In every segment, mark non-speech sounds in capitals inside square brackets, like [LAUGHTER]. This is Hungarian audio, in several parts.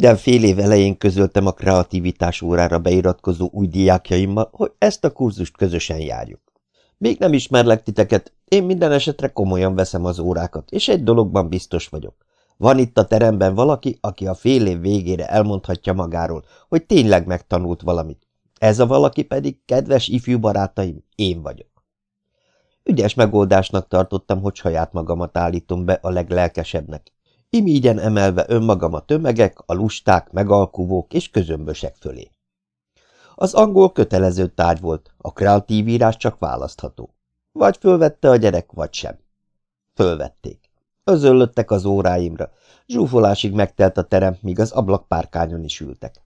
Minden fél év elején közöltem a kreativitás órára beiratkozó új diákjaimmal, hogy ezt a kurzust közösen járjuk. Még nem ismerlek titeket, én minden esetre komolyan veszem az órákat, és egy dologban biztos vagyok. Van itt a teremben valaki, aki a fél év végére elmondhatja magáról, hogy tényleg megtanult valamit. Ez a valaki pedig, kedves ifjú barátaim, én vagyok. Ügyes megoldásnak tartottam, hogy saját magamat állítom be a leglelkesebbnek. Imígyen emelve önmagam a tömegek, a lusták, megalkuvók és közömbösek fölé. Az angol kötelező tárgy volt, a kreatív írás csak választható. Vagy fölvette a gyerek, vagy sem. Fölvették. Özöllöttek az óráimra, zsúfolásig megtelt a terem, míg az ablakpárkányon is ültek.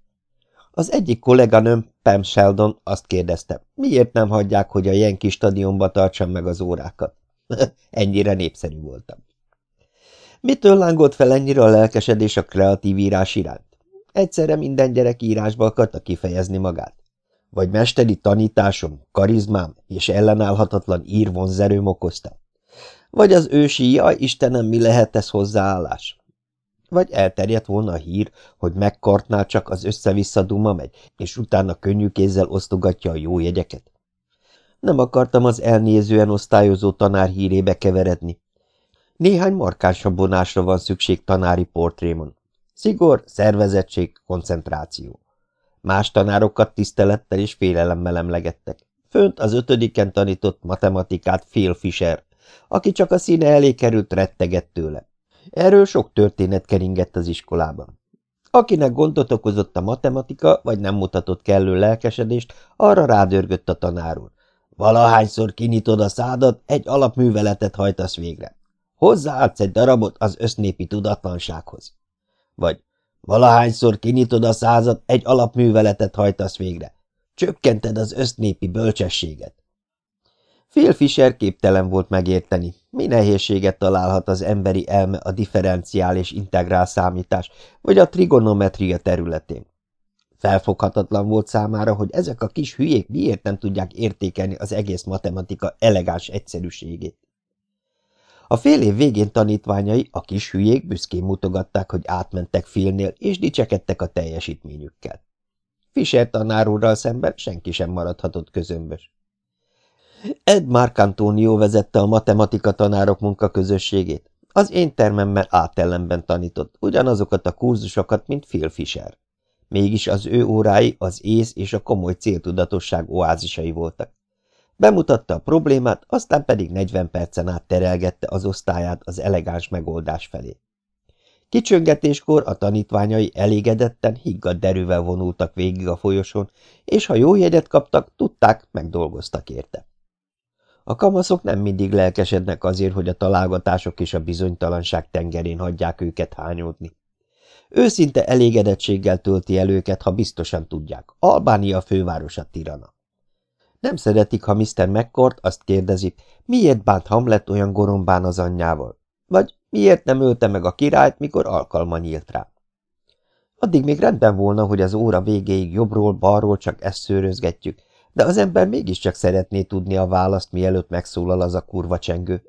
Az egyik kolléganőm, Pam Sheldon azt kérdezte, miért nem hagyják, hogy a Yankee stadionba tartsam meg az órákat. [LAUGHS] Ennyire népszerű voltam. Mitől lángolt fel ennyire a lelkesedés a kreatív írás iránt? Egyszerre minden gyerek írásba akarta kifejezni magát. Vagy mesteri tanításom, karizmám és ellenállhatatlan írvonzerőm okozta? Vagy az ősi, jaj Istenem, mi lehet ez hozzáállás? Vagy elterjedt volna a hír, hogy megkartnál csak az össze-vissza megy, és utána könnyű kézzel osztogatja a jó jegyeket? Nem akartam az elnézően osztályozó tanár hírébe keveredni. Néhány markánsabb vonásra van szükség tanári portrémon. Szigor, szervezettség, koncentráció. Más tanárokat tisztelettel és félelemmel emlegettek. Fönt az ötödiken tanított matematikát Phil Fisher, aki csak a színe elé került, rettegett tőle. Erről sok történet keringett az iskolában. Akinek gondot okozott a matematika, vagy nem mutatott kellő lelkesedést, arra rádörgött a tanár úr. Valahányszor kinyitod a szádat, egy alapműveletet hajtasz végre. Hozzáadsz egy darabot az össznépi tudatlansághoz. Vagy valahányszor kinyitod a százat, egy alapműveletet hajtasz végre. Csökkented az össznépi bölcsességet. Phil Fisher képtelen volt megérteni, mi nehézséget találhat az emberi elme a differenciál és integrál számítás, vagy a trigonometria területén. Felfoghatatlan volt számára, hogy ezek a kis hülyék miért nem tudják értékelni az egész matematika elegáns egyszerűségét. A fél év végén tanítványai, a kis hülyék büszkén mutogatták, hogy átmentek Philnél, és dicsekedtek a teljesítményükkel. Fischer tanárúrral szemben senki sem maradhatott közömbös. Ed Marcantonio vezette a matematika tanárok munkaközösségét. Az én termemben átellenben tanított, ugyanazokat a kurzusokat, mint Phil Fisher. Mégis az ő órái az ész és a komoly céltudatosság oázisai voltak. Bemutatta a problémát, aztán pedig 40 percen át terelgette az osztályát az elegáns megoldás felé. Kicsöngetéskor a tanítványai elégedetten, higgadt derűvel vonultak végig a folyosón, és ha jó jegyet kaptak, tudták, megdolgoztak érte. A kamaszok nem mindig lelkesednek azért, hogy a találgatások és a bizonytalanság tengerén hagyják őket hányódni. Őszinte elégedettséggel tölti el őket, ha biztosan tudják. Albánia fővárosa Tirana. Nem szeretik, ha Mr. McCord azt kérdezi, miért bánt Hamlet olyan gorombán az anyjával, vagy miért nem ölte meg a királyt, mikor alkalma nyílt rá. Addig még rendben volna, hogy az óra végéig jobbról-balról csak ezt szőrözgetjük, de az ember mégiscsak szeretné tudni a választ, mielőtt megszólal az a kurva csengő.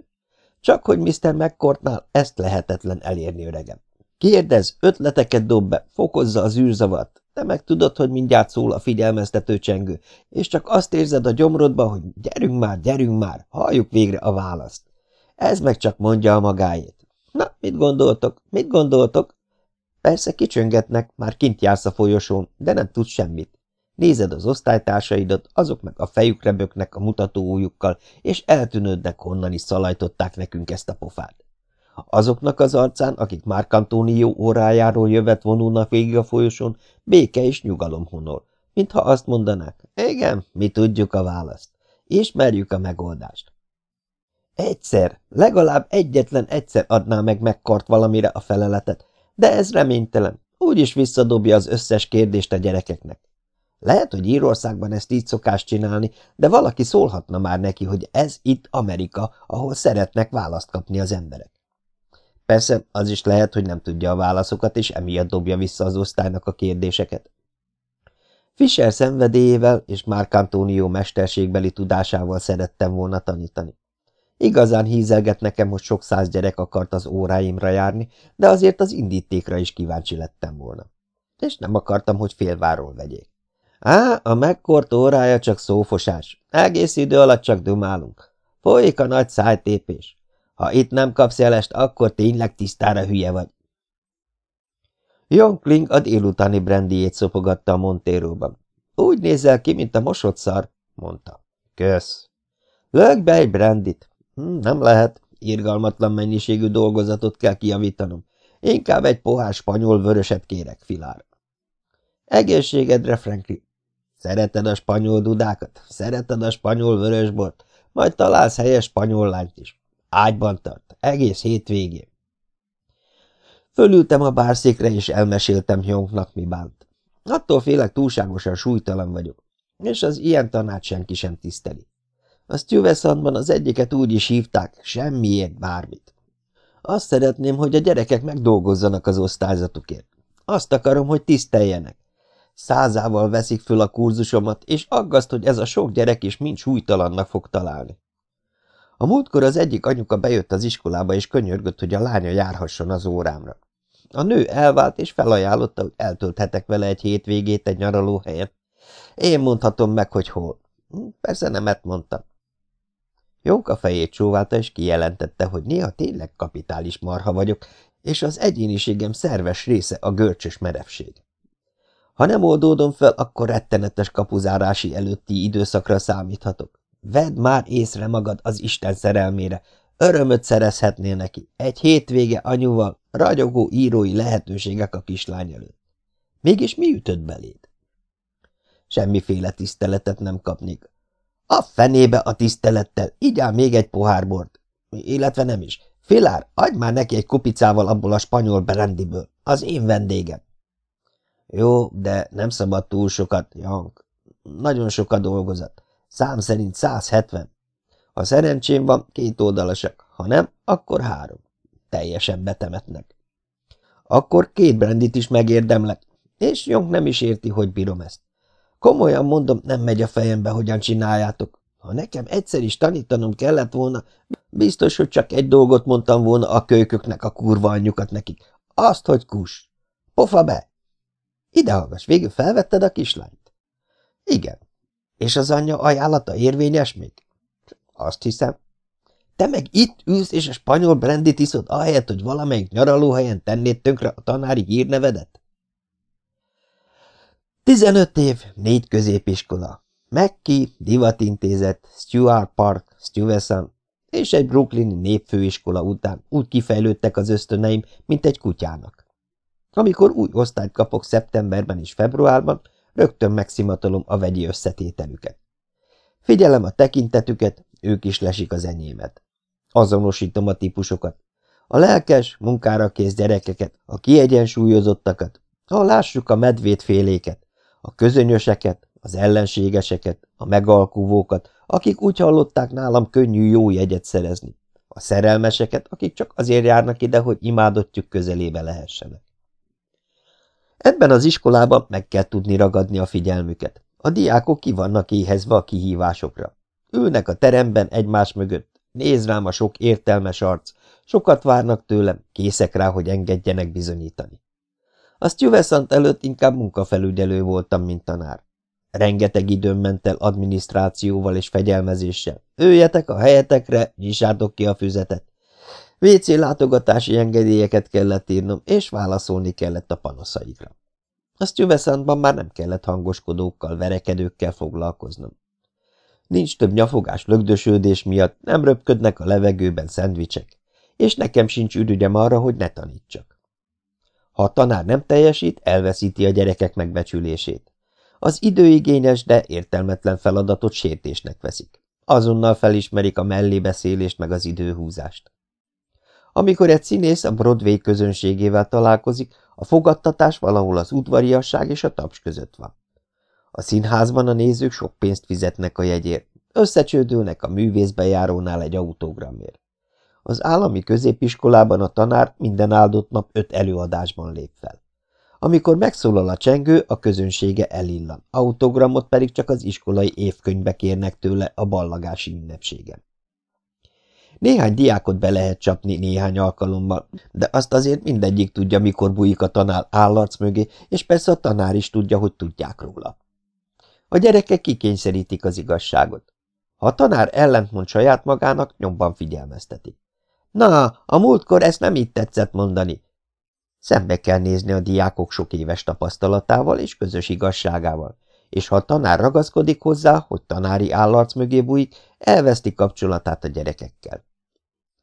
Csak hogy Mr. McCourtnál ezt lehetetlen elérni, öregem. Kérdez, ötleteket dob be, fokozza az űrzavart, te meg tudod, hogy mindjárt szól a figyelmeztető csengő, és csak azt érzed a gyomrodba, hogy gyerünk már, gyerünk már, halljuk végre a választ. Ez meg csak mondja a magáét. Na, mit gondoltok, mit gondoltok? Persze kicsöngetnek, már kint jársz a folyosón, de nem tudsz semmit. Nézed az osztálytársaidat, azok meg a fejükre böknek a mutatóújukkal, és eltűnődnek, honnan is szalajtották nekünk ezt a pofát. Azoknak az arcán, akik Márk Antónió órájáról jövet vonulnak végig a folyosón, béke és nyugalom honol, mintha azt mondanák, igen, mi tudjuk a választ, ismerjük a megoldást. Egyszer, legalább egyetlen egyszer adná meg megkart valamire a feleletet, de ez reménytelen, úgyis visszadobja az összes kérdést a gyerekeknek. Lehet, hogy Írországban ezt így szokás csinálni, de valaki szólhatna már neki, hogy ez itt Amerika, ahol szeretnek választ kapni az emberek. Persze, az is lehet, hogy nem tudja a válaszokat, és emiatt dobja vissza az osztálynak a kérdéseket. Fischer szenvedélyével és Mark Antonio mesterségbeli tudásával szerettem volna tanítani. Igazán hízelget nekem, hogy sok száz gyerek akart az óráimra járni, de azért az indítékra is kíváncsi lettem volna. és nem akartam, hogy félváról vegyék. Á, a megkort órája csak szófosás. Egész idő alatt csak dumálunk. Folyik a nagy szájtépés. Ha itt nem kapsz jelest, akkor tényleg tisztára hülye vagy. Jonkling a délutáni brandiét szopogatta a Montéróban. Úgy nézel ki, mint a mosott szar, mondta. Kösz. Lök be egy brandit. Hm, nem lehet, irgalmatlan mennyiségű dolgozatot kell kijavítanom. Inkább egy pohár spanyol vöröset kérek, filár. Egészségedre, Franklin. Szereted a spanyol dudákat? Szereted a spanyol vörösbort? Majd találsz helyes spanyol lányt is. Ágyban tart, egész hétvégén. Fölültem a bárszékre, és elmeséltem Hyonknak, mi bánt. Attól félek túlságosan súlytalan vagyok, és az ilyen tanács senki sem tiszteli. A Stuyvesantban az egyiket úgy is hívták, semmiért bármit. Azt szeretném, hogy a gyerekek megdolgozzanak az osztályzatukért. Azt akarom, hogy tiszteljenek. Százával veszik föl a kurzusomat, és aggaszt, hogy ez a sok gyerek is mind súlytalannak fog találni. A múltkor az egyik anyuka bejött az iskolába, és könyörgött, hogy a lánya járhasson az órámra. A nő elvált, és felajánlotta, hogy eltölthetek vele egy hétvégét egy nyaralóhelyen. Én mondhatom meg, hogy hol. Hm, persze nemet mondtam. Jónka fejét csóválta, és kijelentette, hogy néha tényleg kapitális marha vagyok, és az egyéniségem szerves része a görcsös merevség. Ha nem oldódom fel, akkor rettenetes kapuzárási előtti időszakra számíthatok. Vedd már észre magad az Isten szerelmére, örömöt szerezhetnél neki, egy hétvége anyuval, ragyogó írói lehetőségek a kislány előtt. Mégis mi ütött beléd? Semmiféle tiszteletet nem kapnék. A fenébe a tisztelettel, így áll még egy pohár bort. Illetve nem is. Filár, adj már neki egy kupicával abból a spanyol berendiből. Az én vendégem. Jó, de nem szabad túl sokat, Jank. Nagyon sokat dolgozat. Szám szerint 170. Ha szerencsém van, két oldalasak, ha nem, akkor három. Teljesen betemetnek. Akkor két brandit is megérdemlek, és Jong nem is érti, hogy bírom ezt. Komolyan mondom, nem megy a fejembe, hogyan csináljátok. Ha nekem egyszer is tanítanom kellett volna, biztos, hogy csak egy dolgot mondtam volna a kölyköknek, a kurva anyjukat nekik. Azt, hogy kus. Pofa be! Ide hallgass, végül felvetted a kislányt? Igen. És az anyja ajánlata érvényes még? Azt hiszem. Te meg itt ülsz, és a spanyol brandit iszod, ahelyett, hogy valamelyik nyaralóhelyen tennéd tönkre a tanári hírnevedet? Tizenöt év, négy középiskola, Mekki, Divatintézet, Stuart Park, Stuyvesant, és egy brooklyni népfőiskola után úgy kifejlődtek az ösztöneim, mint egy kutyának. Amikor új osztályt kapok szeptemberben és februárban, rögtön megszimatolom a vegyi összetételüket. Figyelem a tekintetüket, ők is lesik az enyémet. Azonosítom a típusokat. A lelkes, munkára kész gyerekeket, a kiegyensúlyozottakat, ha lássuk a medvétféléket, a közönyöseket, az ellenségeseket, a megalkuvókat, akik úgy hallották nálam könnyű jó jegyet szerezni, a szerelmeseket, akik csak azért járnak ide, hogy imádottjuk közelébe lehessenek. Ebben az iskolában meg kell tudni ragadni a figyelmüket. A diákok ki vannak éhezve a kihívásokra. Ülnek a teremben egymás mögött, néz rám a sok értelmes arc, sokat várnak tőlem, készek rá, hogy engedjenek bizonyítani. A Stuyvesant előtt inkább munkafelügyelő voltam, mint tanár. Rengeteg időm ment el adminisztrációval és fegyelmezéssel. Őjetek a helyetekre, nyissátok ki a füzetet. WC látogatási engedélyeket kellett írnom, és válaszolni kellett a panaszaikra. A Stuyvesantban már nem kellett hangoskodókkal, verekedőkkel foglalkoznom. Nincs több nyafogás lögdösődés miatt, nem röpködnek a levegőben szendvicsek, és nekem sincs ürügyem arra, hogy ne tanítsak. Ha a tanár nem teljesít, elveszíti a gyerekek megbecsülését. Az időigényes, de értelmetlen feladatot sértésnek veszik. Azonnal felismerik a mellébeszélést meg az időhúzást. Amikor egy színész a Broadway közönségével találkozik, a fogadtatás valahol az udvariasság és a taps között van. A színházban a nézők sok pénzt fizetnek a jegyért, összecsődülnek a művészbejárónál egy autógramért. Az állami középiskolában a tanár minden áldott nap öt előadásban lép fel. Amikor megszólal a csengő, a közönsége elillan, autogramot pedig csak az iskolai évkönyvbe kérnek tőle a ballagási ünnepségen. Néhány diákot be lehet csapni néhány alkalommal, de azt azért mindegyik tudja, mikor bújik a tanár állarc mögé, és persze a tanár is tudja, hogy tudják róla. A gyerekek kikényszerítik az igazságot. Ha a tanár ellentmond saját magának, nyomban figyelmeztetik. Na, a múltkor ezt nem így tetszett mondani. Szembe kell nézni a diákok sok éves tapasztalatával és közös igazságával, és ha a tanár ragaszkodik hozzá, hogy tanári állarc mögé bújik, elveszti kapcsolatát a gyerekekkel.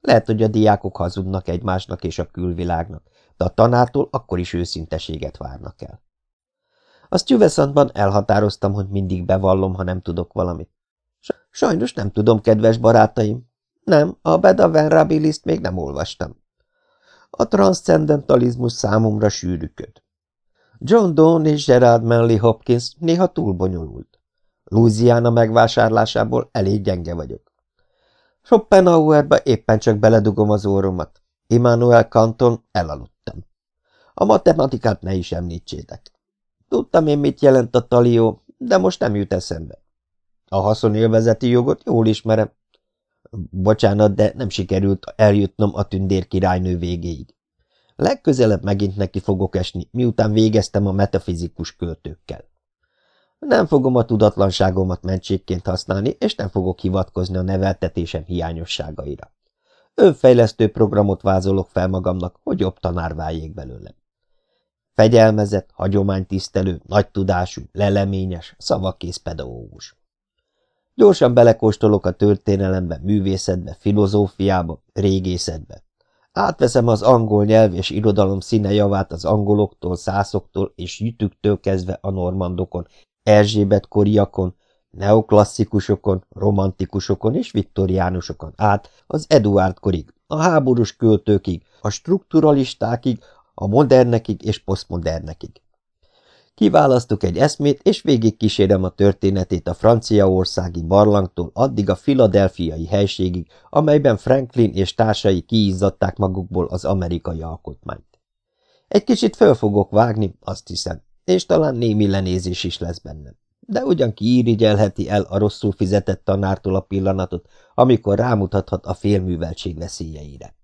Lehet, hogy a diákok hazudnak egymásnak és a külvilágnak, de a tanártól akkor is őszinteséget várnak el. A Stuyvesantban elhatároztam, hogy mindig bevallom, ha nem tudok valamit. Sajnos nem tudom, kedves barátaim. Nem, a Beda Venrabilist még nem olvastam. A transzcendentalizmus számomra sűrűköd. John Donne és Gerard Manley Hopkins néha túl bonyolult. Louisiana megvásárlásából elég gyenge vagyok. Schopenhauerbe éppen csak beledugom az óromat. Immanuel Kanton elaludtam. A matematikát ne is említsétek. Tudtam én, mit jelent a talió, de most nem jut eszembe. A haszonélvezeti jogot jól ismerem. Bocsánat, de nem sikerült eljutnom a tündér királynő végéig. Legközelebb megint neki fogok esni, miután végeztem a metafizikus költőkkel. Nem fogom a tudatlanságomat mentségként használni, és nem fogok hivatkozni a neveltetésem hiányosságaira. Önfejlesztő programot vázolok fel magamnak, hogy jobb tanár váljék belőlem. Fegyelmezett, hagyománytisztelő, nagy tudású, leleményes, szavakész pedagógus. Gyorsan belekóstolok a történelembe, művészetbe, filozófiába, régészetbe. Átveszem az angol nyelv és irodalom színe javát az angoloktól, szászoktól és jütüktől kezdve a normandokon, Erzsébet koriakon, neoklasszikusokon, romantikusokon és viktoriánusokon át az Eduard korig, a háborús költőkig, a strukturalistákig, a modernekig és posztmodernekig. Kiválasztok egy eszmét, és végigkísérem a történetét a franciaországi barlangtól addig a filadelfiai helységig, amelyben Franklin és társai kiizzadták magukból az amerikai alkotmányt. Egy kicsit föl fogok vágni, azt hiszem, és talán némi lenézés is lesz bennem. De ugyan kiirigyelheti el a rosszul fizetett tanártól a pillanatot, amikor rámutathat a félműveltség veszélyeire.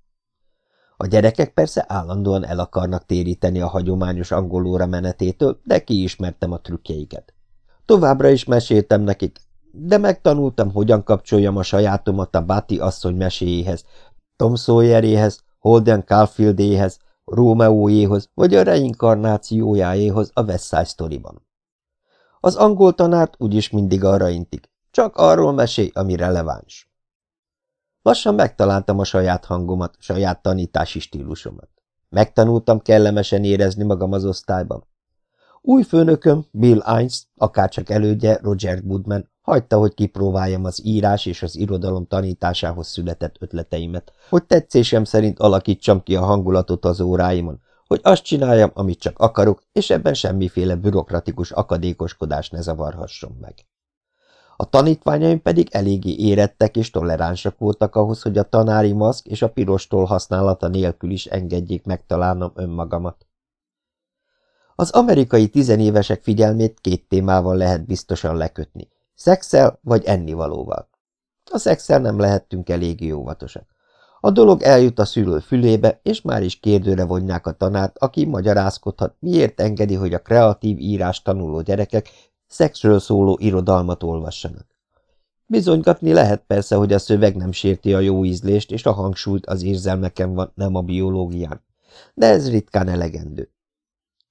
A gyerekek persze állandóan el akarnak téríteni a hagyományos angolóra menetétől, de kiismertem a trükkjeiket. Továbbra is meséltem nekik, de megtanultam, hogyan kapcsoljam a sajátomat a Bati asszony meséjéhez, Tom Sawyeréhez, Holden Caulfieldéhez, Rómeójéhoz vagy a reinkarnációjáéhoz a West Side. Az angol tanárt úgyis mindig arra intik, csak arról mesél, ami releváns. Lassan megtaláltam a saját hangomat, saját tanítási stílusomat. Megtanultam kellemesen érezni magam az osztályban. Új főnököm, Bill Eins, akárcsak elődje, Roger Goodman, hagyta, hogy kipróbáljam az írás és az irodalom tanításához született ötleteimet, hogy tetszésem szerint alakítsam ki a hangulatot az óráimon, hogy azt csináljam, amit csak akarok, és ebben semmiféle bürokratikus akadékoskodás ne zavarhasson meg. A tanítványaim pedig eléggé érettek és toleránsak voltak ahhoz, hogy a tanári maszk és a pirostól használata nélkül is engedjék megtalálnom önmagamat. Az amerikai tizenévesek figyelmét két témával lehet biztosan lekötni, szexel vagy ennivalóval. A szexel nem lehettünk eléggé óvatosak. A dolog eljut a szülő fülébe, és már is kérdőre vonják a tanárt, aki magyarázkodhat, miért engedi, hogy a kreatív írás tanuló gyerekek szexről szóló irodalmat olvassanak. Bizonygatni lehet persze, hogy a szöveg nem sérti a jó ízlést, és a hangsúlyt az érzelmeken van, nem a biológián. De ez ritkán elegendő.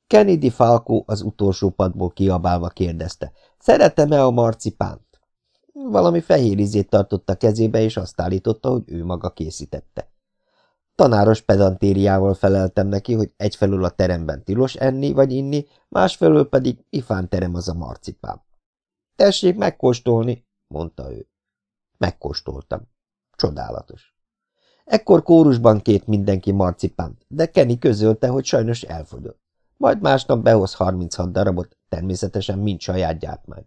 Kennedy Falco az utolsó padból kiabálva kérdezte, szeretem-e a marcipánt? Valami fehér izét tartott a kezébe, és azt állította, hogy ő maga készítette. Tanáros pedantériával feleltem neki, hogy egyfelől a teremben tilos enni vagy inni, másfelől pedig ifán terem az a marcipán. Tessék megkóstolni, mondta ő. Megkóstoltam. Csodálatos. Ekkor kórusban két mindenki marcipánt, de Kenny közölte, hogy sajnos elfogyott. Majd másnap behoz 36 darabot, természetesen mind saját gyártmány.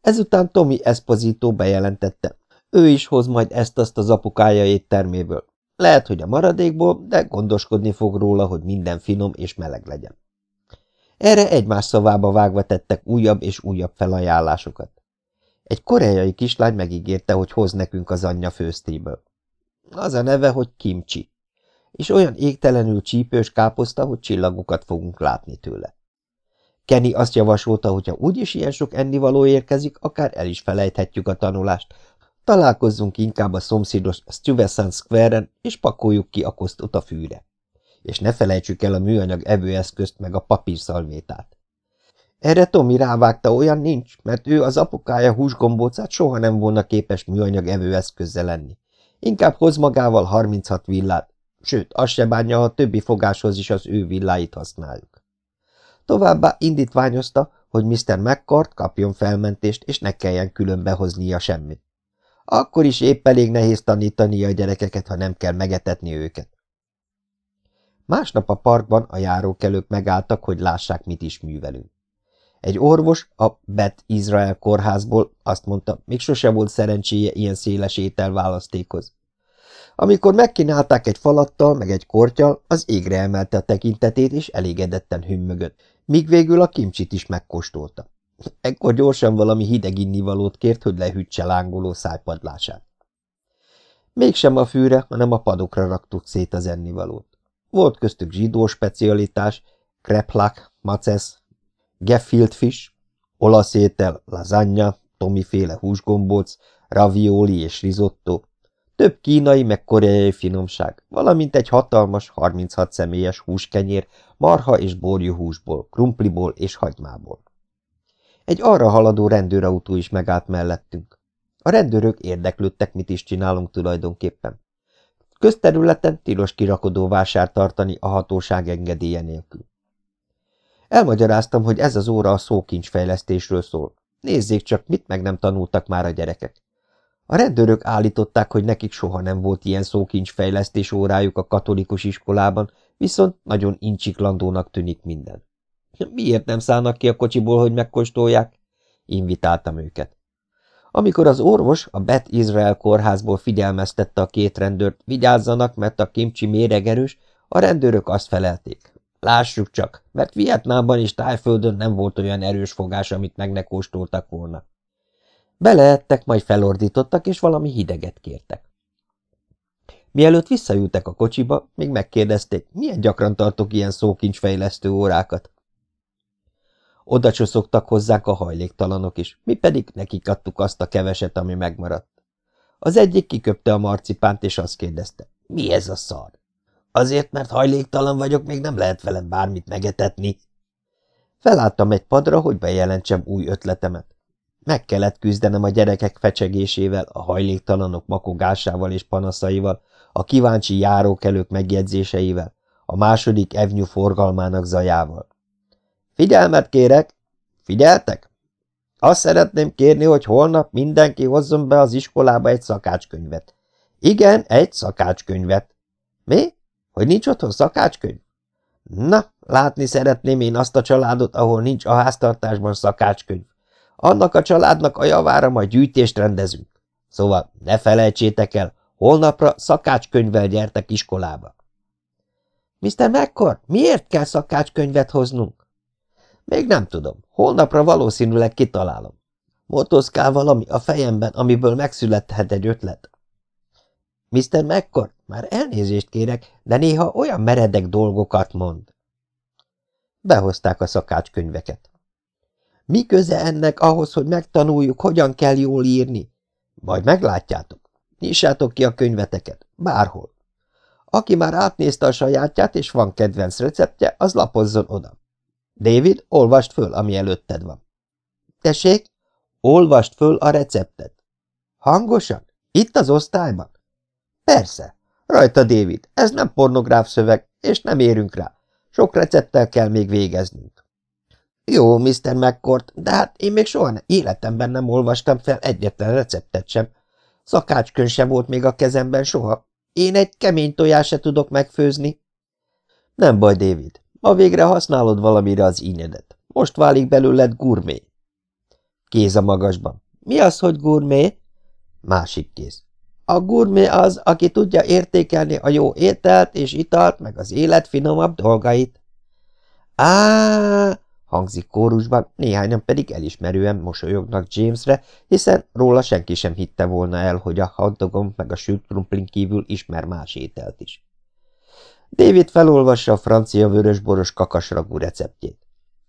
Ezután Tommy Esposito bejelentette, ő is hoz majd ezt-azt az apukája étterméből, lehet, hogy a maradékból, de gondoskodni fog róla, hogy minden finom és meleg legyen. Erre egymás szavába vágva tettek újabb és újabb felajánlásokat. Egy koreai kislány megígérte, hogy hoz nekünk az anyja főztéből. Az a neve, hogy kimcsi. És olyan égtelenül csípős káposzta, hogy csillagokat fogunk látni tőle. Kenny azt javasolta, hogy ha úgyis ilyen sok ennivaló érkezik, akár el is felejthetjük a tanulást. Találkozzunk inkább a szomszédos Stuyvesant Square-en, és pakoljuk ki a kosztot a fűre. És ne felejtsük el a műanyag evőeszközt meg a papírszalvétát. Erre Tomi rávágta, olyan nincs, mert ő az apukája húsgombócát soha nem volna képes műanyag evőeszközzel lenni. Inkább hoz magával 36 villát, sőt, az se bánja, ha a többi fogáshoz is az ő villáit használjuk. Továbbá indítványozta, hogy Mr. McCart kapjon felmentést, és ne kelljen külön behoznia semmit. Akkor is épp elég nehéz tanítani a gyerekeket, ha nem kell megetetni őket. Másnap a parkban a járókelők megálltak, hogy lássák, mit is művelünk. Egy orvos a Bet Izrael kórházból azt mondta, még sose volt szerencséje ilyen széles ételválasztékhoz. Amikor megkínálták egy falattal, meg egy kortyal, az égre emelte a tekintetét, és elégedetten hümmögött, míg végül a kimcsit is megkóstolta. Ekkor gyorsan valami hideg innivalót kért, hogy lehűtse lángoló szájpadlását. Mégsem a fűre, hanem a padokra raktuk szét az ennivalót. Volt köztük zsidó specialitás, kreplak, macesz, gefilt fish, olasz étel, lasagna, tomiféle húsgombóc, ravioli és risotto, több kínai meg koreai finomság, valamint egy hatalmas, 36 személyes húskenyér, marha és borjuhúsból, krumpliból és hagymából. Egy arra haladó rendőrautó is megállt mellettünk. A rendőrök érdeklődtek, mit is csinálunk tulajdonképpen. Közterületen tilos kirakodó vásár tartani a hatóság engedélye nélkül. Elmagyaráztam, hogy ez az óra a szókincsfejlesztésről szól. Nézzék csak, mit meg nem tanultak már a gyerekek. A rendőrök állították, hogy nekik soha nem volt ilyen szókincsfejlesztés órájuk a katolikus iskolában, viszont nagyon incsiklandónak tűnik minden. [LAUGHS] Miért nem szállnak ki a kocsiból, hogy megkóstolják? Invitáltam őket. Amikor az orvos a Bet Izrael kórházból figyelmeztette a két rendőrt, vigyázzanak, mert a kimcsi méregerős, a rendőrök azt felelték. Lássuk csak, mert Vietnámban és Tájföldön nem volt olyan erős fogás, amit meg ne kóstoltak volna. Beleettek, majd felordítottak, és valami hideget kértek. Mielőtt visszajöttek a kocsiba, még megkérdezték, milyen gyakran tartok ilyen szókincsfejlesztő órákat. Oda csoszogtak hozzánk a hajléktalanok is, mi pedig nekik adtuk azt a keveset, ami megmaradt. Az egyik kiköpte a marcipánt, és azt kérdezte, mi ez a szar? Azért, mert hajléktalan vagyok, még nem lehet velem bármit megetetni. Felálltam egy padra, hogy bejelentsem új ötletemet. Meg kellett küzdenem a gyerekek fecsegésével, a hajléktalanok makogásával és panaszaival, a kíváncsi járókelők megjegyzéseivel, a második evnyú forgalmának zajával. Figyelmet kérek! Figyeltek? Azt szeretném kérni, hogy holnap mindenki hozzon be az iskolába egy szakácskönyvet. Igen, egy szakácskönyvet. Mi? Hogy nincs otthon szakácskönyv? Na, látni szeretném én azt a családot, ahol nincs a háztartásban szakácskönyv. Annak a családnak a javára majd gyűjtést rendezünk. Szóval ne felejtsétek el, holnapra szakácskönyvvel gyertek iskolába. Mr. McCord, miért kell szakácskönyvet hoznunk? Még nem tudom. Holnapra valószínűleg kitalálom. Motoszkál valami a fejemben, amiből megszülethet egy ötlet. Mr. McCord, már elnézést kérek, de néha olyan meredek dolgokat mond. Behozták a szakácskönyveket. Mi köze ennek ahhoz, hogy megtanuljuk, hogyan kell jól írni? Majd meglátjátok. Nyissátok ki a könyveteket, bárhol. Aki már átnézte a sajátját, és van kedvenc receptje, az lapozzon oda. David, olvast föl, ami előtted van. Tessék, olvast föl a receptet. Hangosan? Itt az osztályban? Persze. Rajta, David, ez nem pornográf szöveg, és nem érünk rá. Sok recepttel kell még végeznünk. Jó, Mr. McCord, de hát én még soha életemben nem olvastam fel egyetlen receptet sem. Szakácskönyv sem volt még a kezemben soha. Én egy kemény tojás se tudok megfőzni. Nem baj, David. Ma végre használod valamire az ínyedet. Most válik belőled gurmé. Kéz a magasban. Mi az, hogy gurmé? Másik kéz. A gurmé az, aki tudja értékelni a jó ételt és italt, meg az élet finomabb dolgait. Á, hangzik kórusban, néhányan pedig elismerően mosolyognak Jamesre, hiszen róla senki sem hitte volna el, hogy a hotdogon meg a sült krumplin kívül ismer más ételt is. David felolvassa a francia vörösboros kakasragú receptjét.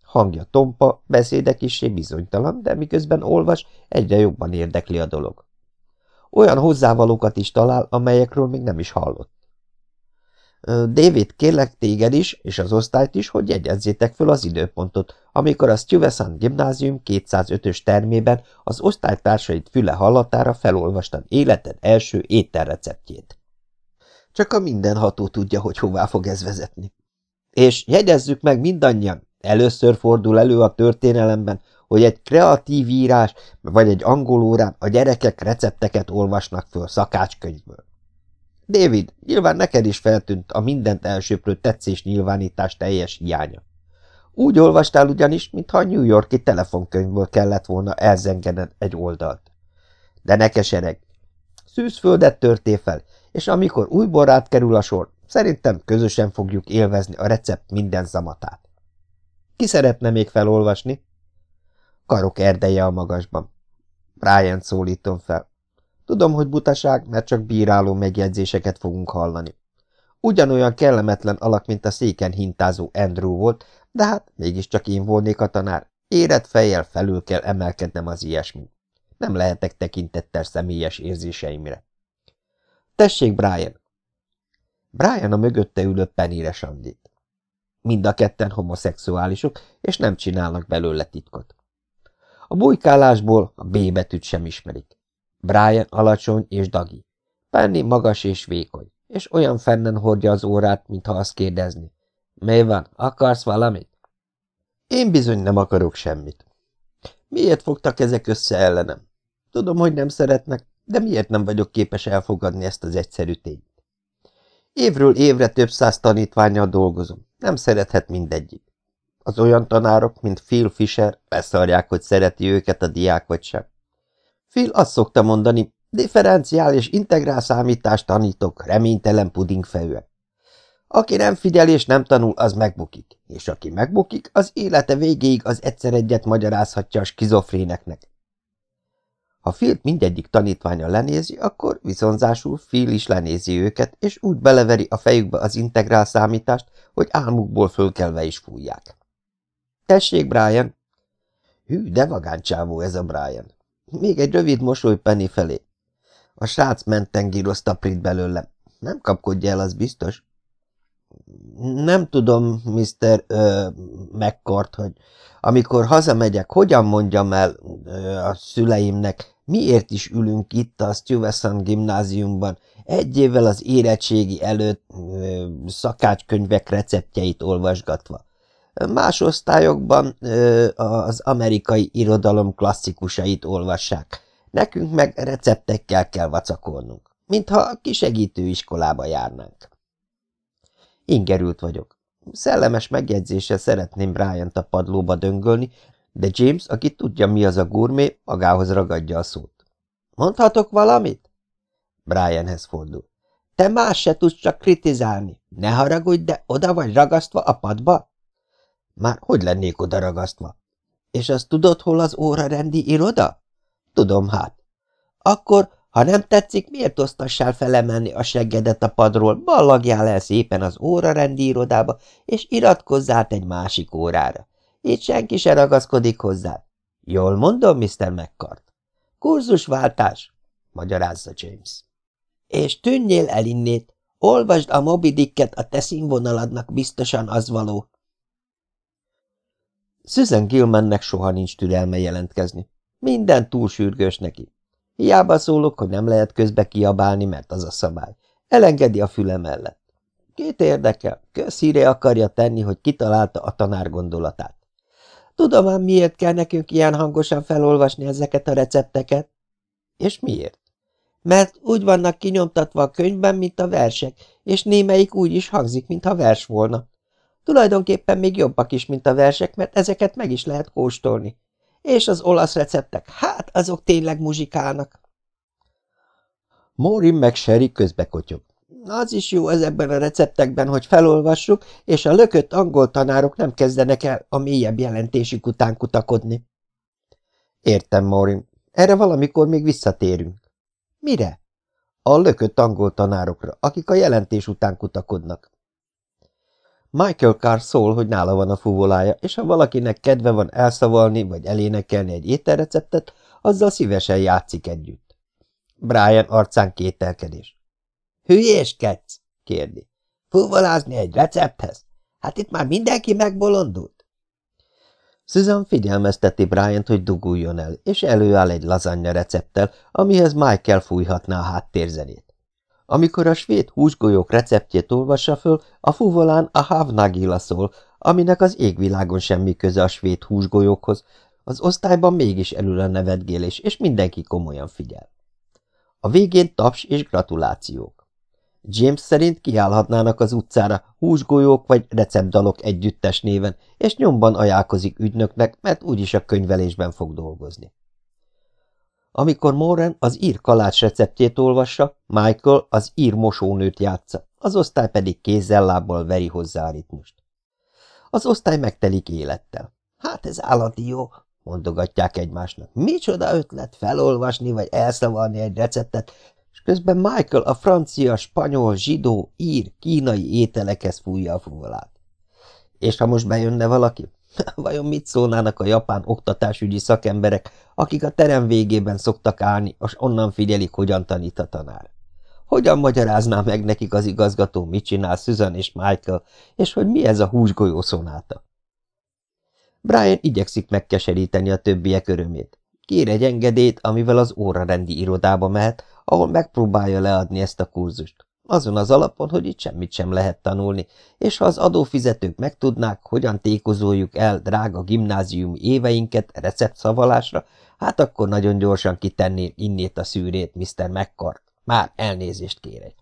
Hangja tompa, beszéde kissé bizonytalan, de miközben olvas, egyre jobban érdekli a dolog. Olyan hozzávalókat is talál, amelyekről még nem is hallott. David, kérlek téged is, és az osztályt is, hogy jegyezzétek föl az időpontot, amikor a Stuyvesant gimnázium 205-ös termében az osztálytársait füle hallatára felolvastad életed első ételreceptjét. Csak a mindenható tudja, hogy hová fog ez vezetni. És jegyezzük meg mindannyian, először fordul elő a történelemben, hogy egy kreatív írás vagy egy angol órán a gyerekek recepteket olvasnak föl szakácskönyvből. David, nyilván neked is feltűnt a mindent elsőprő tetszés nyilvánítás teljes hiánya. Úgy olvastál ugyanis, mintha a New Yorki telefonkönyvből kellett volna elzengened egy oldalt. De ne kesereg. Szűzföldet törtél fel, és amikor újból rád kerül a sor, szerintem közösen fogjuk élvezni a recept minden zamatát. Ki szeretne még felolvasni? Karok erdeje a magasban. Brian szólítom fel. Tudom, hogy butaság, mert csak bíráló megjegyzéseket fogunk hallani. Ugyanolyan kellemetlen alak, mint a széken hintázó Andrew volt, de hát mégiscsak én volnék a tanár. Érett fejjel felül kell emelkednem az ilyesmi. Nem lehetek tekintettel személyes érzéseimre. Tessék, Brian! Brian a mögötte ülő penére sandít. Mind a ketten homoszexuálisok, és nem csinálnak belőle titkot. A bujkálásból a B betűt sem ismerik. Brian alacsony és dagi. Penny magas és vékony, és olyan fennen hordja az órát, mintha azt kérdezni. Mi van, akarsz valamit? Én bizony nem akarok semmit. Miért fogtak ezek össze ellenem? Tudom, hogy nem szeretnek, de miért nem vagyok képes elfogadni ezt az egyszerű tényt? Évről évre több száz tanítványjal dolgozom, nem szerethet mindegyik. Az olyan tanárok, mint Phil Fisher, beszarják, hogy szereti őket a diák vagy sem. Phil azt szokta mondani, differenciál és integrál számítást tanítok, reménytelen pudingfejűek. Aki nem figyel és nem tanul, az megbukik, és aki megbukik, az élete végéig az egyszer egyet magyarázhatja a skizofréneknek. Ha Phil mindegyik tanítványa lenézi, akkor viszonzásul Phil is lenézi őket, és úgy beleveri a fejükbe az integrál számítást, hogy álmukból fölkelve is fújják. Tessék, Brian! Hű, de vagáncsávó ez a Brian. Még egy rövid mosoly Penny felé. A srác menten gírozta Prit belőle. Nem kapkodja el, az biztos. Nem tudom, Mr. Ö, megkart, hogy amikor hazamegyek, hogyan mondjam el ö, a szüleimnek, miért is ülünk itt a Stuyvesant gimnáziumban, egy évvel az érettségi előtt ö, szakácskönyvek receptjeit olvasgatva. Más osztályokban az amerikai irodalom klasszikusait olvassák, nekünk meg receptekkel kell vacakolnunk, mintha kisegítő iskolába járnánk. Ingerült vagyok. Szellemes megjegyzéssel szeretném Brian-t a padlóba döngölni, de James, aki tudja, mi az a gurmé, magához ragadja a szót. Mondhatok valamit? Brianhez fordul. Te más se tudsz csak kritizálni. Ne haragudj, de oda vagy ragasztva a padba? Már hogy lennék oda ragasztva? És azt tudod, hol az óra rendi iroda? Tudom hát. Akkor, ha nem tetszik, miért osztassál felemelni a seggedet a padról, ballagjál el szépen az óra rendi irodába, és iratkozzál egy másik órára. Itt senki se ragaszkodik hozzá. Jól mondom, Mr. McCart. Kurzusváltás, magyarázza James. És tűnjél el innét, olvasd a Moby a te színvonaladnak biztosan az való. Susan Gilmannek soha nincs türelme jelentkezni. Minden túl sürgős neki. Hiába szólok, hogy nem lehet közbe kiabálni, mert az a szabály. Elengedi a füle mellett. Két érdekel, közhíre akarja tenni, hogy kitalálta a tanár gondolatát. Tudom ám, miért kell nekünk ilyen hangosan felolvasni ezeket a recepteket? És miért? Mert úgy vannak kinyomtatva a könyvben, mint a versek, és némelyik úgy is hangzik, mintha vers volna. Tulajdonképpen még jobbak is, mint a versek, mert ezeket meg is lehet kóstolni. És az olasz receptek, hát azok tényleg muzsikálnak. Morin meg Sherry közbekotyog. Az is jó ezekben a receptekben, hogy felolvassuk, és a lökött angol tanárok nem kezdenek el a mélyebb jelentésük után kutakodni. Értem, Morin. Erre valamikor még visszatérünk. Mire? A lökött angol tanárokra, akik a jelentés után kutakodnak. Michael Carr szól, hogy nála van a fuvolája, és ha valakinek kedve van elszavalni vagy elénekelni egy ételreceptet, azzal szívesen játszik együtt. Brian arcán kételkedés. Hülyéskedsz? kérdi. Fuvolázni egy recepthez? Hát itt már mindenki megbolondult. Susan figyelmezteti Brian-t, hogy duguljon el, és előáll egy lazanya recepttel, amihez Michael fújhatná a háttérzenét. Amikor a svéd húsgolyók receptjét olvassa föl, a fuvolán a havnagila szól, aminek az égvilágon semmi köze a svéd húsgolyókhoz, az osztályban mégis elül a nevetgélés, és mindenki komolyan figyel. A végén taps és gratulációk. James szerint kiállhatnának az utcára húsgolyók vagy receptdalok együttes néven, és nyomban ajánlkozik ügynöknek, mert úgyis a könyvelésben fog dolgozni. Amikor Moran az ír kalács receptjét olvassa, Michael az ír mosónőt játsza, az osztály pedig kézzel-lábbal veri hozzá a ritmust. Az osztály megtelik élettel. Hát ez állati jó, mondogatják egymásnak. Micsoda ötlet felolvasni vagy elszavalni egy receptet, és közben Michael a francia, spanyol, zsidó, ír, kínai ételekhez fújja a fuvolát. És ha most bejönne valaki, [LAUGHS] vajon mit szólnának a japán oktatásügyi szakemberek, akik a terem végében szoktak állni, és onnan figyelik, hogyan tanít a tanár? Hogyan magyarázná meg nekik az igazgató, mit csinál Susan és Michael, és hogy mi ez a húsgolyó szonáta? Brian igyekszik megkeseríteni a többiek örömét. Kér egy engedélyt, amivel az órarendi irodába mehet, ahol megpróbálja leadni ezt a kurzust. Azon az alapon, hogy itt semmit sem lehet tanulni, és ha az adófizetők megtudnák, hogyan tékozoljuk el drága gimnáziumi éveinket receptszavalásra, hát akkor nagyon gyorsan kitennél innét a szűrét, Mr. McCart. Már elnézést kérek.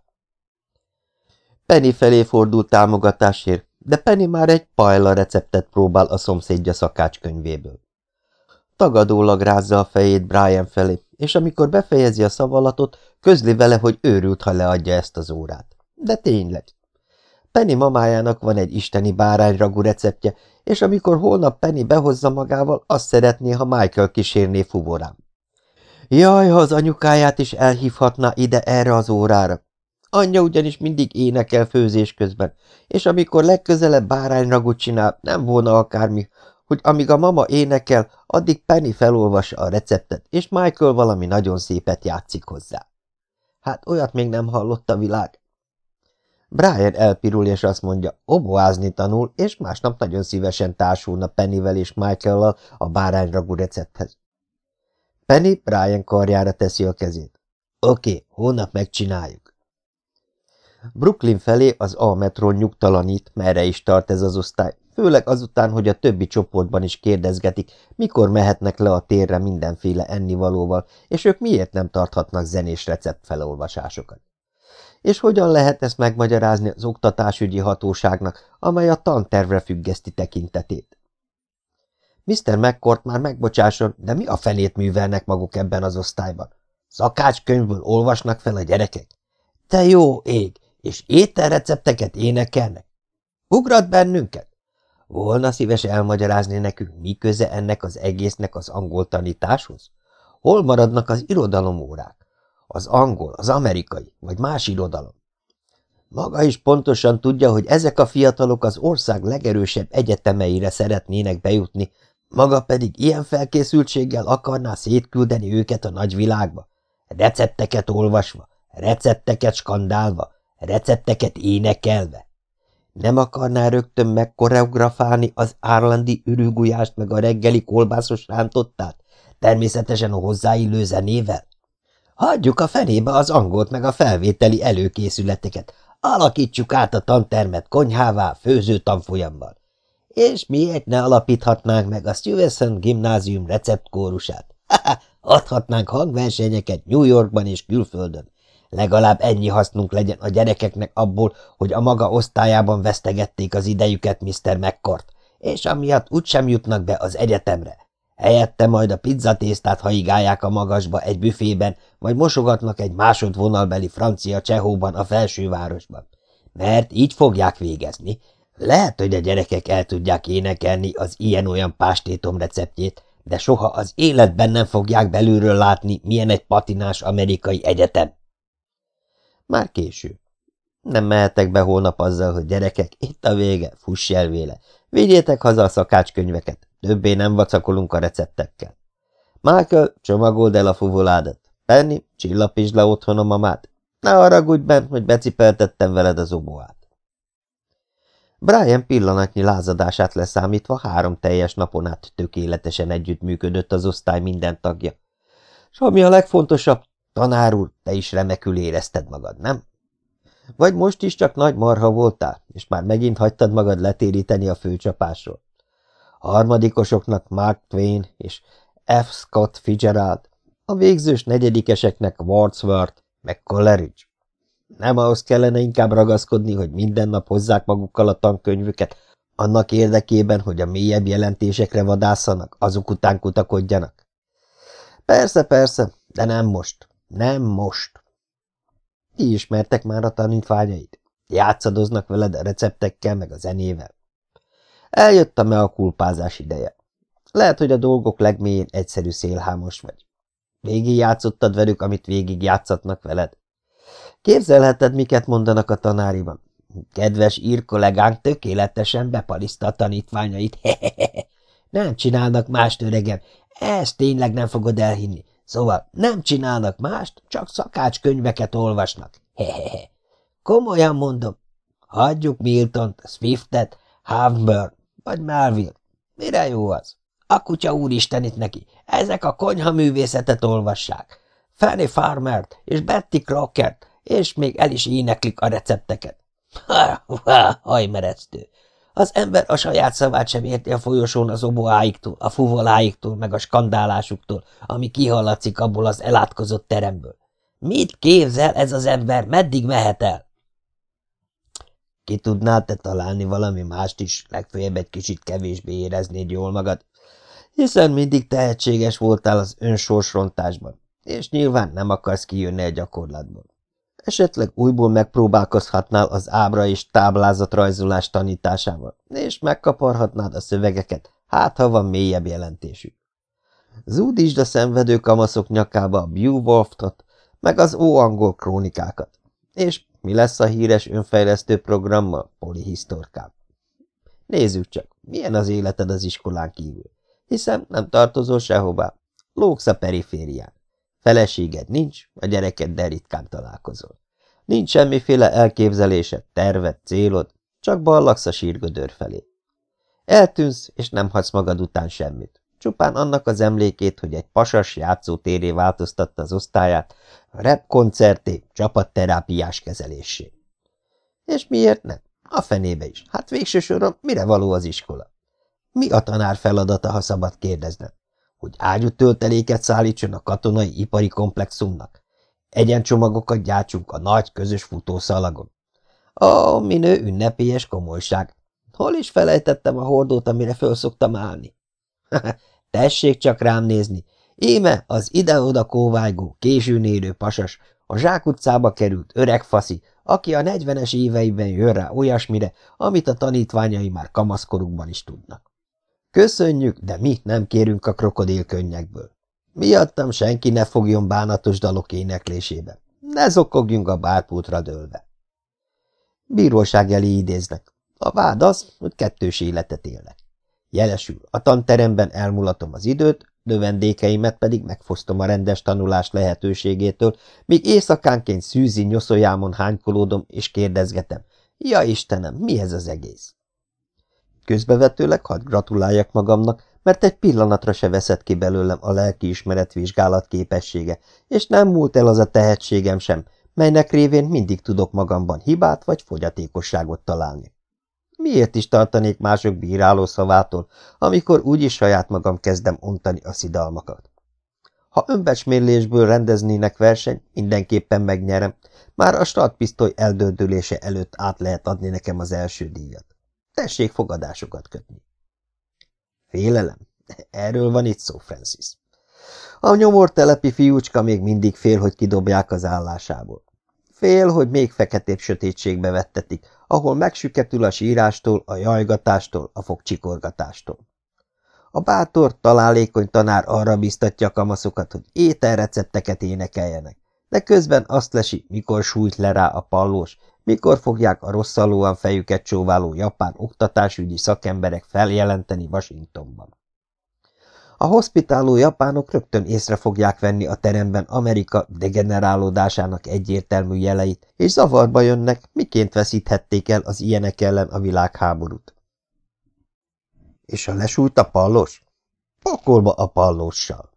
Penny felé fordult támogatásért, de Penny már egy pajla receptet próbál a szomszédja szakácskönyvéből. Tagadólag rázza a fejét Brian felé, és amikor befejezi a szavalatot, közli vele, hogy őrült, ha leadja ezt az órát. De tényleg. Penny mamájának van egy isteni bárányragú receptje, és amikor holnap Penny behozza magával, azt szeretné, ha Michael kísérné fuvorám. Jaj, ha az anyukáját is elhívhatná ide erre az órára. Anyja ugyanis mindig énekel főzés közben, és amikor legközelebb bárányragut csinál, nem volna akármi, hogy amíg a mama énekel, addig Penny felolvassa a receptet, és Michael valami nagyon szépet játszik hozzá. Hát olyat még nem hallott a világ. Brian elpirul, és azt mondja, oboázni tanul, és másnap nagyon szívesen társulna Pennyvel és Michael-lal a bárányragú recepthez. Penny Brian karjára teszi a kezét. Oké, okay, hónap megcsináljuk. Brooklyn felé az A-metron nyugtalanít, merre is tart ez az osztály, főleg azután, hogy a többi csoportban is kérdezgetik, mikor mehetnek le a térre mindenféle ennivalóval, és ők miért nem tarthatnak zenés receptfelolvasásokat. És hogyan lehet ezt megmagyarázni az oktatásügyi hatóságnak, amely a tantervre függeszti tekintetét? Mr. McCourt már megbocsásson, de mi a fenét művelnek maguk ebben az osztályban? Szakácskönyvből olvasnak fel a gyerekek? Te jó ég! És ételrecepteket énekelnek? Ugrat bennünket? Volna szíves elmagyarázni nekünk, mi köze ennek az egésznek az angol tanításhoz? Hol maradnak az irodalomórák? Az angol, az amerikai, vagy más irodalom? Maga is pontosan tudja, hogy ezek a fiatalok az ország legerősebb egyetemeire szeretnének bejutni, maga pedig ilyen felkészültséggel akarná szétküldeni őket a nagyvilágba? Recepteket olvasva, recepteket skandálva, recepteket énekelve? Nem akarná rögtön megkoreografálni az árlandi ürügulyást meg a reggeli kolbászos rántottát, természetesen a hozzáillő zenével? Hagyjuk a fenébe az angolt meg a felvételi előkészületeket, alakítsuk át a tantermet konyhává, főző tanfolyammal. És miért ne alapíthatnánk meg a Stuyvesant gimnázium receptkórusát? [LAUGHS] Adhatnánk hangversenyeket New Yorkban és külföldön. Legalább ennyi hasznunk legyen a gyerekeknek abból, hogy a maga osztályában vesztegették az idejüket Mr. McCort, és amiatt úgysem jutnak be az egyetemre. Helyette majd a pizzatésztát haigálják a magasba egy büfében, vagy mosogatnak egy másodvonalbeli francia csehóban a felsővárosban. Mert így fogják végezni. Lehet, hogy a gyerekek el tudják énekelni az ilyen-olyan pástétom receptjét, de soha az életben nem fogják belülről látni, milyen egy patinás amerikai egyetem. Már késő. Nem mehetek be holnap azzal, hogy gyerekek, itt a vége, fuss el véle. Vigyétek haza a szakácskönyveket, többé nem vacakolunk a receptekkel. Michael, csomagold el a fuvoládat. Penny, csillapítsd le otthon a mamát. Ne haragudj ben, hogy becipeltettem veled az oboát. Brian pillanatnyi lázadását leszámítva három teljes napon át tökéletesen együttműködött az osztály minden tagja. S ami a legfontosabb, tanár úr, te is remekül érezted magad, nem? Vagy most is csak nagy marha voltál, és már megint hagytad magad letéríteni a főcsapásról? Harmadikosoknak Mark Twain és F. Scott Fitzgerald, a végzős negyedikeseknek Wordsworth, meg Coleridge. Nem ahhoz kellene inkább ragaszkodni, hogy minden nap hozzák magukkal a tankönyvüket, annak érdekében, hogy a mélyebb jelentésekre vadászanak, azok után kutakodjanak? Persze, persze, de nem most. Nem most. Ti ismertek már a tanítványaid? Játszadoznak veled a receptekkel, meg a zenével? Eljött a mea kulpázás ideje. Lehet, hogy a dolgok legmélyén egyszerű szélhámos vagy. Végig játszottad velük, amit végig játszatnak veled. Képzelheted, miket mondanak a tanáriban. Kedves ír kollégánk tökéletesen bepaliszta a tanítványait. Hehehe. [LAUGHS] Nem csinálnak mást, öregem. Ezt tényleg nem fogod elhinni. Szóval nem csinálnak mást, csak szakácskönyveket olvasnak. Hehehe. Komolyan mondom. Hagyjuk Milton-t, Swiftet, Halfburn vagy Melville. Mire jó az? A kutya úristenit neki. Ezek a konyhaművészetet olvassák. Fanny Farmert és Betty Crockert, és még el is éneklik a recepteket. Ha, ha, hajmeresztő. Az ember a saját szavát sem érti a folyosón az oboáiktól, a fuvoláiktól, meg a skandálásuktól, ami kihallatszik abból az elátkozott teremből. Mit képzel ez az ember, meddig mehet el? Ki tudnál te találni valami mást is, legfeljebb egy kicsit kevésbé éreznéd jól magad, hiszen mindig tehetséges voltál az önsorsrontásban, és nyilván nem akarsz kijönni a gyakorlatból. Esetleg újból megpróbálkozhatnál az ábra és táblázatrajzolás tanításával, és megkaparhatnád a szövegeket, hát ha van mélyebb jelentésük. Zúdítsd a szenvedő kamaszok nyakába a Beowulftot, meg az óangol krónikákat. És mi lesz a híres önfejlesztő programmal, polihisztorkám? Nézzük csak, milyen az életed az iskolán kívül, hiszen nem tartozol sehová, lóksz a periférián. Feleséged nincs, a gyerekeddel ritkán találkozol. Nincs semmiféle elképzelésed, terved, célod, csak ballagsz a sírgödör felé. Eltűnsz, és nem hagysz magad után semmit. Csupán annak az emlékét, hogy egy pasas játszótéré változtatta az osztályát, a rep koncerté, csapatterápiás kezelésé. És miért nem? A fenébe is. Hát végső soron mire való az iskola? Mi a tanár feladata, ha szabad kérdeznem? Hogy ágyútölteléket szállítson a katonai ipari komplexumnak. Egyencsomagokat gyártsunk a nagy közös futószalagon. Ó, minő ünnepélyes komolyság. Hol is felejtettem a hordót, amire föl szoktam állni? [LAUGHS] Tessék csak rám nézni. Íme az ide-oda kóvájgó, későn érő pasas, a zsákutcába került öreg faszi, aki a negyvenes éveiben jön rá olyasmire, amit a tanítványai már kamaszkorukban is tudnak. Köszönjük, de mi nem kérünk a krokodilkönnyekből. Miattam senki ne fogjon bánatos dalok éneklésébe. Ne zokogjunk a bárpultra dőlve. Bíróság elé idéznek. A vád az, hogy kettős életet élnek. Jelesül, a tanteremben elmulatom az időt, növendékeimet pedig megfosztom a rendes tanulás lehetőségétől, míg éjszakánként szűzi nyoszójámon hánykolódom és kérdezgetem. Ja Istenem, mi ez az egész? Közbevetőleg hadd gratuláljak magamnak, mert egy pillanatra se veszett ki belőlem a lelkiismeret vizsgálat képessége, és nem múlt el az a tehetségem sem, melynek révén mindig tudok magamban hibát vagy fogyatékosságot találni. Miért is tartanék mások bíráló szavától, amikor úgyis saját magam kezdem ontani a szidalmakat? Ha önbecsmérlésből rendeznének verseny, mindenképpen megnyerem, már a startpisztoly eldördülése előtt át lehet adni nekem az első díjat. Tessék fogadásokat kötni. Félelem? Erről van itt szó, Francis. A nyomortelepi fiúcska még mindig fél, hogy kidobják az állásából. Fél, hogy még feketébb sötétségbe vettetik, ahol megsüketül a sírástól, a jajgatástól, a fogcsikorgatástól. A bátor, találékony tanár arra biztatja a kamaszokat, hogy ételrecepteket énekeljenek, de közben azt lesi, mikor sújt le rá a pallós, mikor fogják a rosszalóan fejüket csóváló japán oktatásügyi szakemberek feljelenteni Washingtonban. A hospitáló japánok rögtön észre fogják venni a teremben Amerika degenerálódásának egyértelmű jeleit, és zavarba jönnek, miként veszíthették el az ilyenek ellen a világháborút. És ha lesújt a pallos? Pakolba a pallossal.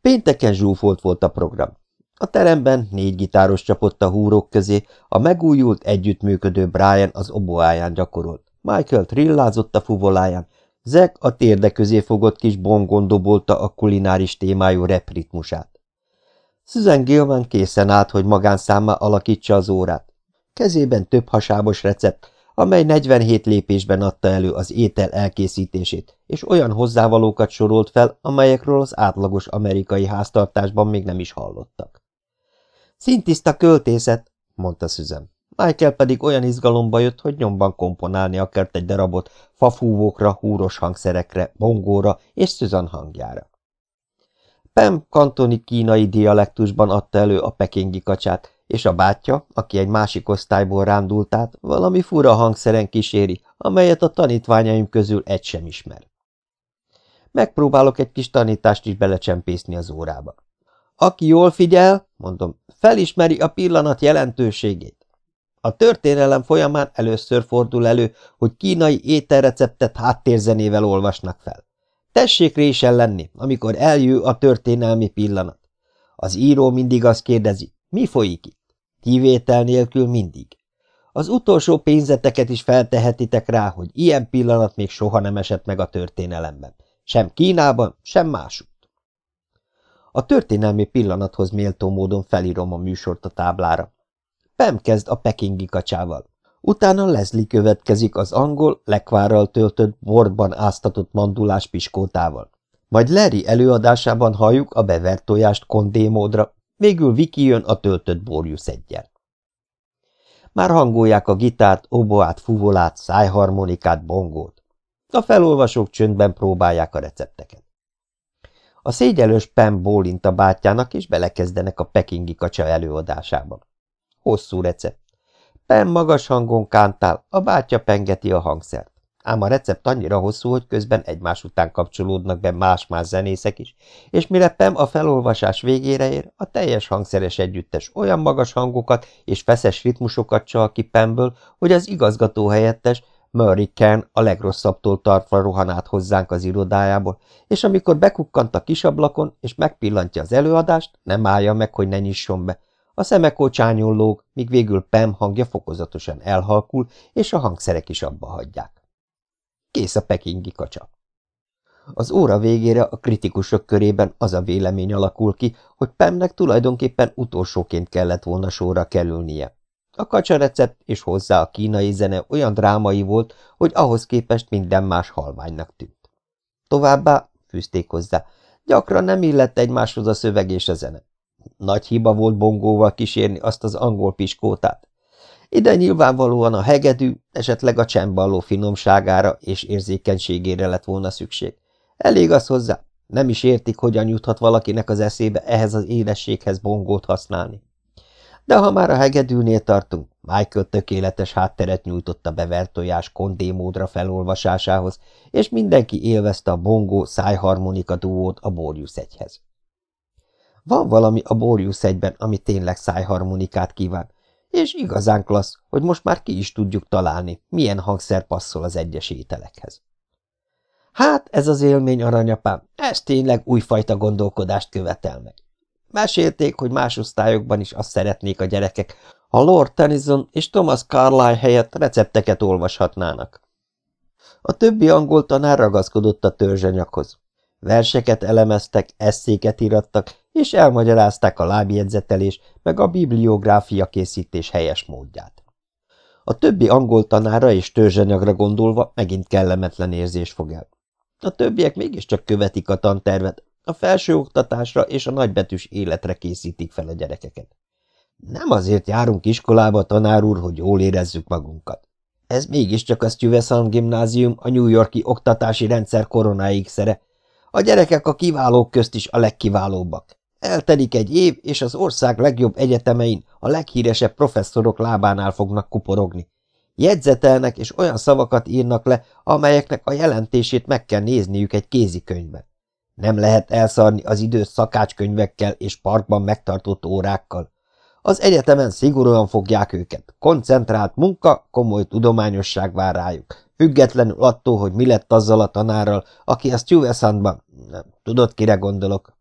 Pénteken zsúfolt volt a program. A teremben négy gitáros csapott a húrók közé, a megújult, együttműködő Brian az oboáján gyakorolt, Michael trillázott a fuvoláján, Zek a térde közé fogott kis bongon dobolta a kulináris témájú repritmusát. Susan Gilman készen állt, hogy magánszámmá alakítsa az órát. Kezében több hasábos recept, amely 47 lépésben adta elő az étel elkészítését, és olyan hozzávalókat sorolt fel, amelyekről az átlagos amerikai háztartásban még nem is hallottak. Szintiszta költészet, mondta Susan. Michael pedig olyan izgalomba jött, hogy nyomban komponálni akart egy darabot fafúvókra, húros hangszerekre, bongóra és Susan hangjára. Pem kantoni kínai dialektusban adta elő a pekingi kacsát, és a bátyja, aki egy másik osztályból rándult át, valami fura hangszeren kíséri, amelyet a tanítványaim közül egy sem ismer. Megpróbálok egy kis tanítást is belecsempészni az órába. Aki jól figyel, mondom, felismeri a pillanat jelentőségét. A történelem folyamán először fordul elő, hogy kínai ételreceptet háttérzenével olvasnak fel. Tessék résen lenni, amikor eljő a történelmi pillanat. Az író mindig azt kérdezi, mi folyik itt? Kivétel nélkül mindig. Az utolsó pénzeteket is feltehetitek rá, hogy ilyen pillanat még soha nem esett meg a történelemben. Sem Kínában, sem másút. A történelmi pillanathoz méltó módon felírom a műsort a táblára. Pem kezd a pekingi kacsával. Utána Leslie következik az angol, lekvárral töltött, bordban áztatott mandulás piskótával. Majd Larry előadásában halljuk a bevert tojást kondémódra, végül Viki jön a töltött borjusz egyel. Már hangolják a gitárt, oboát, fuvolát, szájharmonikát, bongót. A felolvasók csöndben próbálják a recepteket. A szégyelős Pem bólint a bátyjának, és belekezdenek a pekingi kacsa előadásába. Hosszú recept. Pem magas hangon kántál, a bátya pengeti a hangszert. Ám a recept annyira hosszú, hogy közben egymás után kapcsolódnak be más-más zenészek is, és mire Pem a felolvasás végére ér, a teljes hangszeres együttes olyan magas hangokat és feszes ritmusokat csal ki Pemből, hogy az igazgató helyettes Murray Kern a legrosszabbtól tartva rohan át hozzánk az irodájából, és amikor bekukkant a kisablakon, és megpillantja az előadást, nem állja meg, hogy ne nyisson be. A szemekó csányon lóg, míg végül Pem hangja fokozatosan elhalkul, és a hangszerek is abba hagyják. Kész a pekingi kacsa. Az óra végére a kritikusok körében az a vélemény alakul ki, hogy Pemnek tulajdonképpen utolsóként kellett volna sorra kerülnie. A kacsa és hozzá a kínai zene olyan drámai volt, hogy ahhoz képest minden más halványnak tűnt. Továbbá, fűzték hozzá, gyakran nem illett egymáshoz a szöveg és a zene. Nagy hiba volt bongóval kísérni azt az angol piskótát. Ide nyilvánvalóan a hegedű, esetleg a csendballó finomságára és érzékenységére lett volna szükség. Elég az hozzá, nem is értik, hogyan juthat valakinek az eszébe ehhez az élességhez bongót használni. De ha már a hegedűnél tartunk, Michael tökéletes hátteret nyújtott a bevert tojás kondémódra felolvasásához, és mindenki élvezte a bongó szájharmonika duót a Borjus egyhez. Van valami a Borjus egyben, ami tényleg szájharmonikát kíván, és igazán klassz, hogy most már ki is tudjuk találni, milyen hangszer passzol az egyes ételekhez. Hát ez az élmény, aranyapám, ez tényleg újfajta gondolkodást követel meg. Mesélték, hogy más osztályokban is azt szeretnék a gyerekek, ha Lord Tennyson és Thomas Carlyle helyett recepteket olvashatnának. A többi angol tanár ragaszkodott a törzsanyaghoz. Verseket elemeztek, eszéket irattak, és elmagyarázták a lábjegyzetelés meg a bibliográfia készítés helyes módját. A többi angol tanára és törzsanyagra gondolva megint kellemetlen érzés fog el. A többiek mégiscsak követik a tantervet, a felsőoktatásra és a nagybetűs életre készítik fel a gyerekeket. Nem azért járunk iskolába, tanár úr, hogy jól érezzük magunkat. Ez mégiscsak a Stuyvesant gimnázium, a New Yorki oktatási rendszer koronáig szere. A gyerekek a kiválók közt is a legkiválóbbak. Eltelik egy év, és az ország legjobb egyetemein a leghíresebb professzorok lábánál fognak kuporogni. Jegyzetelnek, és olyan szavakat írnak le, amelyeknek a jelentését meg kell nézniük egy kézikönyvben. Nem lehet elszarni az időt szakácskönyvekkel és parkban megtartott órákkal. Az egyetemen szigorúan fogják őket. Koncentrált munka, komoly tudományosság vár rájuk. Függetlenül attól, hogy mi lett azzal a tanárral, aki a Stuyvesantban... Nem, tudod, kire gondolok?